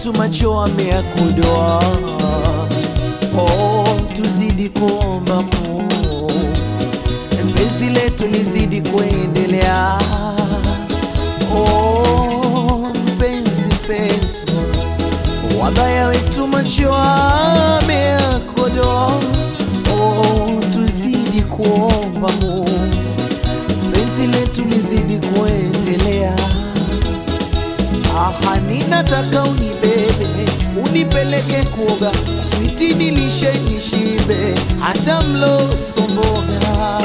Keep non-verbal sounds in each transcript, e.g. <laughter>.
wetu macho wameyakodoa. Oh, tuzidi kuomba Mungu, penzi letu lizidi kuendelea. Oh, mpenzi mpenzi, wabaya wetu macho wameyakodoa. Oh, tuzidi kuomba Mungu, penzi letu lizidi kuendelea. Aha, ninataka unibebe unipeleke kuoga, switi nilishe nishibe, hata mlo somboga.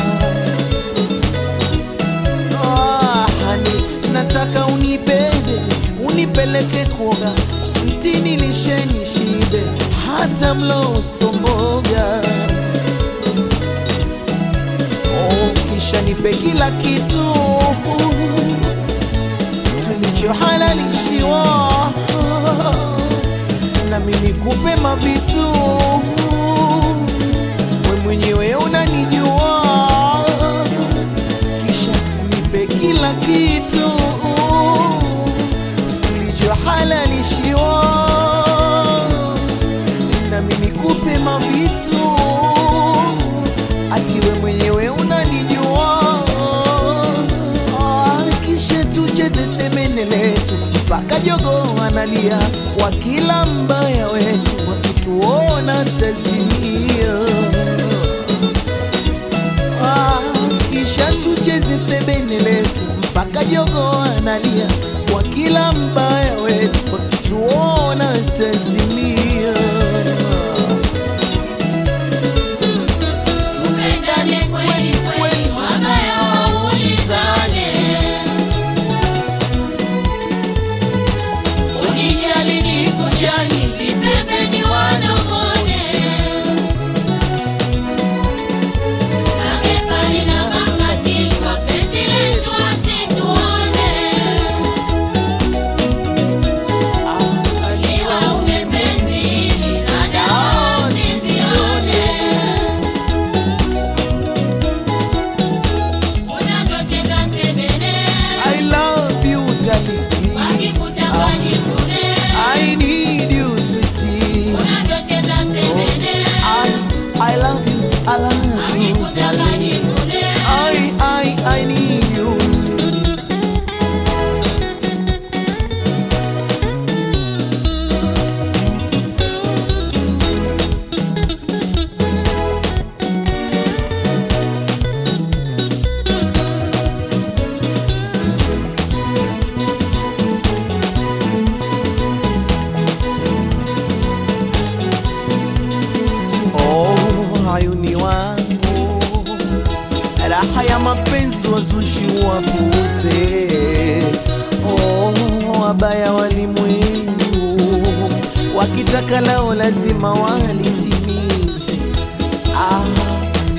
Ni- nataka unibebe unipeleke kuoga, switi nilishe nishibe, hata mlo somboga. Oh, kisha nipe kila kitu tulichohalalishiwa nami nikupe mavitu. We mwenyewe unanijua. Kisha nipe kila kitu. Tulichohalalishiwa nami nikupe mavitu. Ati we mwenyewe unanijua. Ah, kisha tucheze semene mpaka jogo analia kwa kila mbaya wetu wakituona tazimia Ah, kisha tucheze sebene letu mpaka jogo analia. Kwa kila mbaya wetu wakituona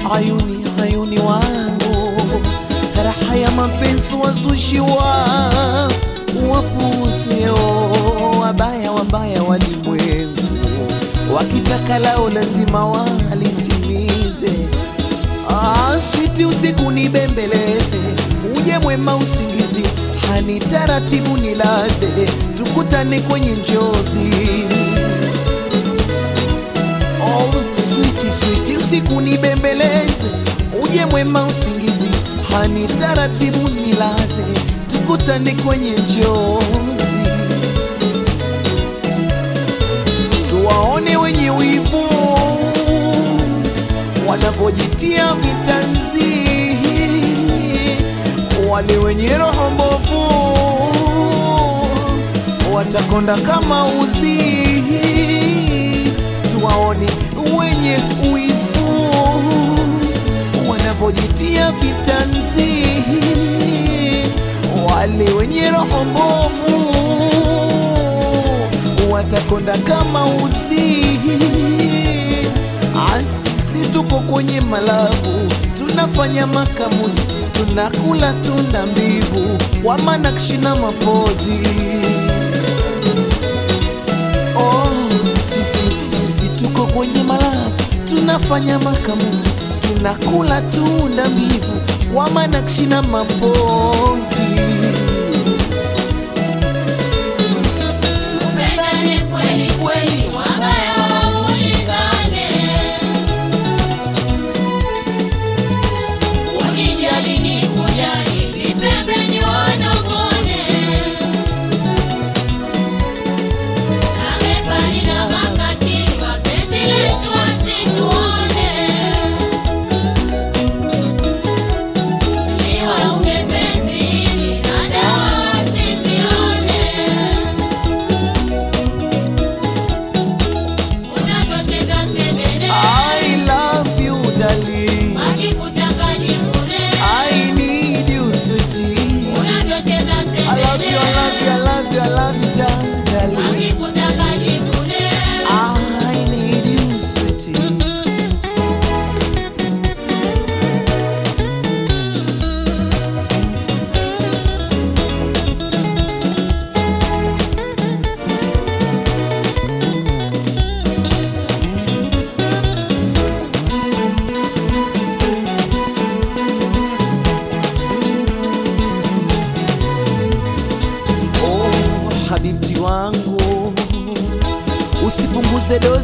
Ah, hayuni hayuni wangu, raha ya mapenzi wazushi wa wapuze. Oh, wabaya wabaya walimwengu wakitaka lao lazima walitimize. aswiti switi usiku nibembeleze, uje mwema usingizi, hani taratibu nilaze, tukutane kwenye njozi. Usiku nibembeleze, uje mwema usingizi, hani taratibu nilaze, tukutane kwenye njozi. tuwaone wenye wivu wanavyojitia vitanzi, wale wenye roho mbovu watakonda kama uzi. Tuwaone wenye wivu wenye roho mbovu watakonda kama uzi. Asisi Sisi tuko kwenye malabu, tunafanya makamuzi, tunakula tunda mbivu kwa manakshi na mapozi. Oh, sisi, sisi tuko kwenye malabu, tunafanya makamuzi, tunakula tunda mbivu kwa manakshi na mapozi.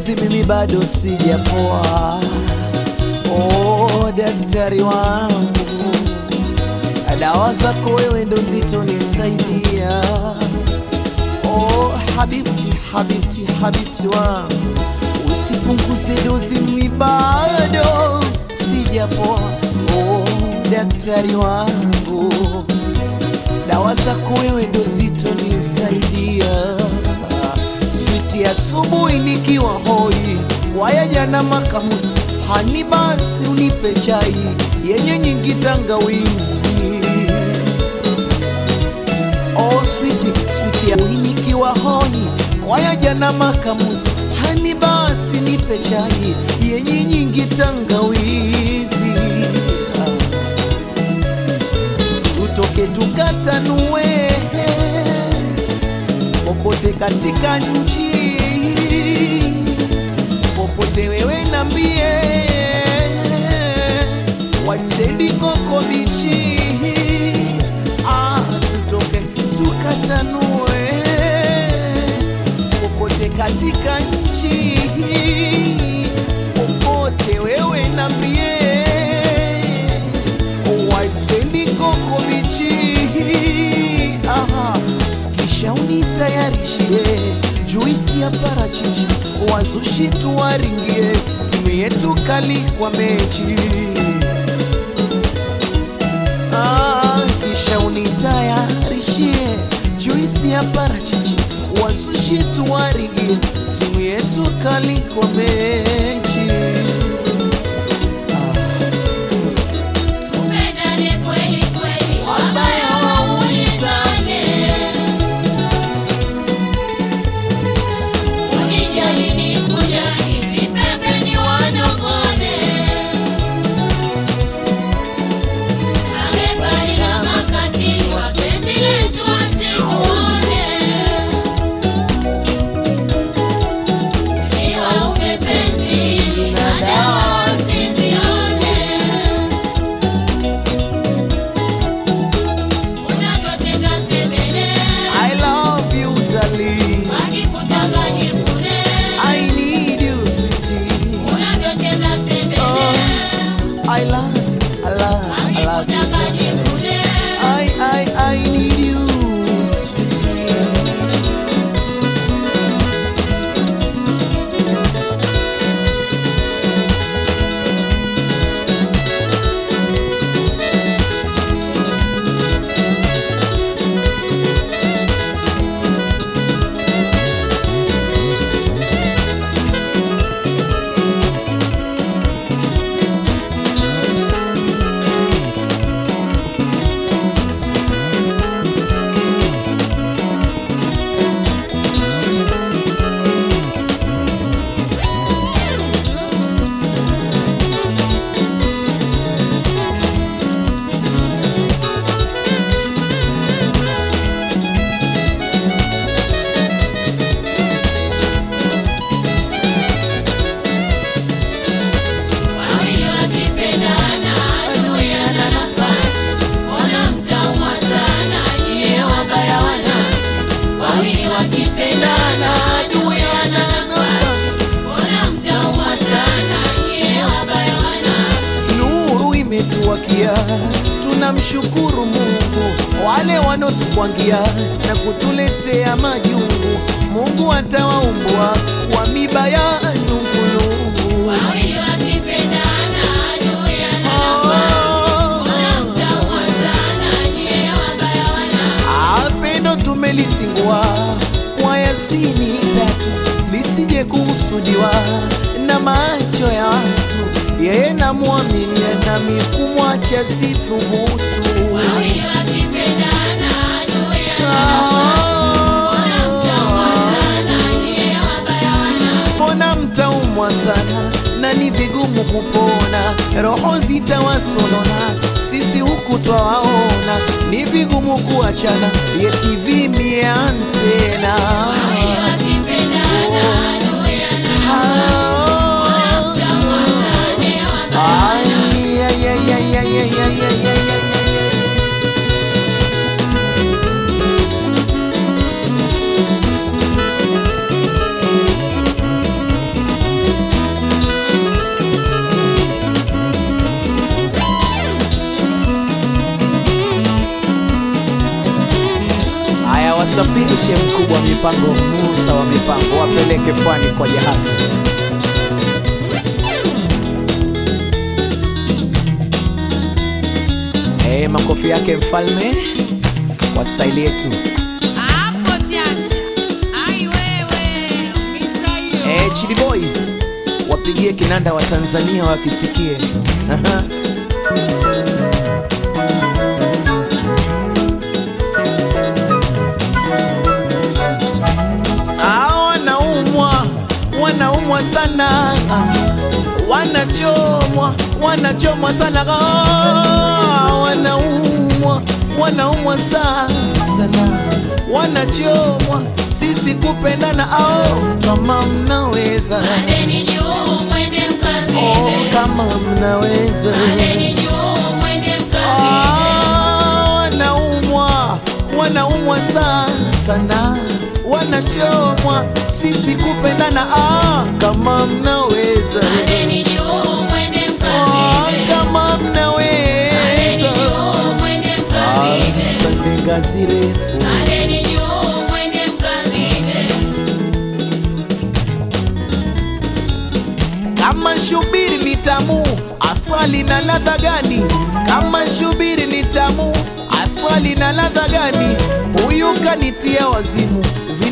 Dozi, mimi bado sijapoa. Oh, daktari wangu, dawa zako wewe ndo zitonisaidia. Oh, habibti, habibti, habibti wangu, usipunguze dozi, mimi bado sijapoa. Oh, daktari wangu, dawa zako wewe ndo zitonisaidia. Switi asubuhi nikiwa hoi, waya jana makamuzi, hani basi unipe chai yenye nyingi tangawizi. Oh, switi switi ya nikiwa hoi, kwaya jana makamuzi, hani basi nipe chai yenye nyingi tangawizi. Tutoke tukatanue popote katika nchi, popote wewe nambie, wasendi koko bichi, ah, tutoke tukatanue. Popote katika nchi, popote wewe nambie, wasendi koko bichi, kisha unitayarishie juisi ya parachichi, wazushi tuwaringie, timu yetu kali kwa mechi. Ah, kisha unitayarishie juisi ya parachichi, wazushi tuwaringie, timu yetu kali kwa mechi. Nafsi. Mbona mtaumwa sana na ni vigumu kupona, roho zitawasolona sisi huku twawaona, ni vigumu kuachana, yeti Wawili Msafirishe mkubwa mipango, Musa wa mipango, wapeleke pwani kwa jahazi. Eh, makofi yake mfalme kwa staili yetu. Hiyo. Eh, Chidi Boy wapigie kinanda wa Tanzania wakisikie. <laughs> sana. Wanachomwa wanachomwa sana. Wanaumwa wanaumwa sana. Sana wanachomwa sisi kupendana. Ao kama mnaweza. Oh, kama mnaweza. Mwende. Ah, wanaumwa wanaumwa sana sana wanachomwa sisi kupendana ah, kama mnaweza. Ah, kama mnaweza. Pande ngazi refu. Kama shubiri ni tamu aswali na ladha gani? Kama shubiri ni tamu aswali na ladha gani? Huyu kanitia wazimu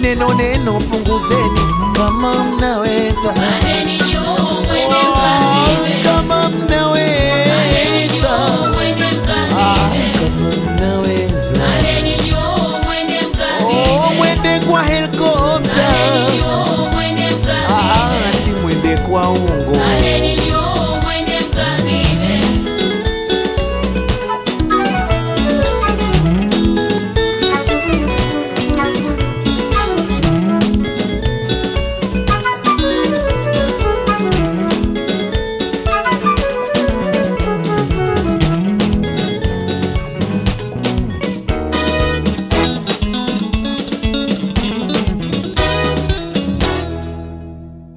vineno neno punguzeni kama mnaweza. Kama Ah, kama mnaweza. Kwa helikopta. Ati mwende kwa ungo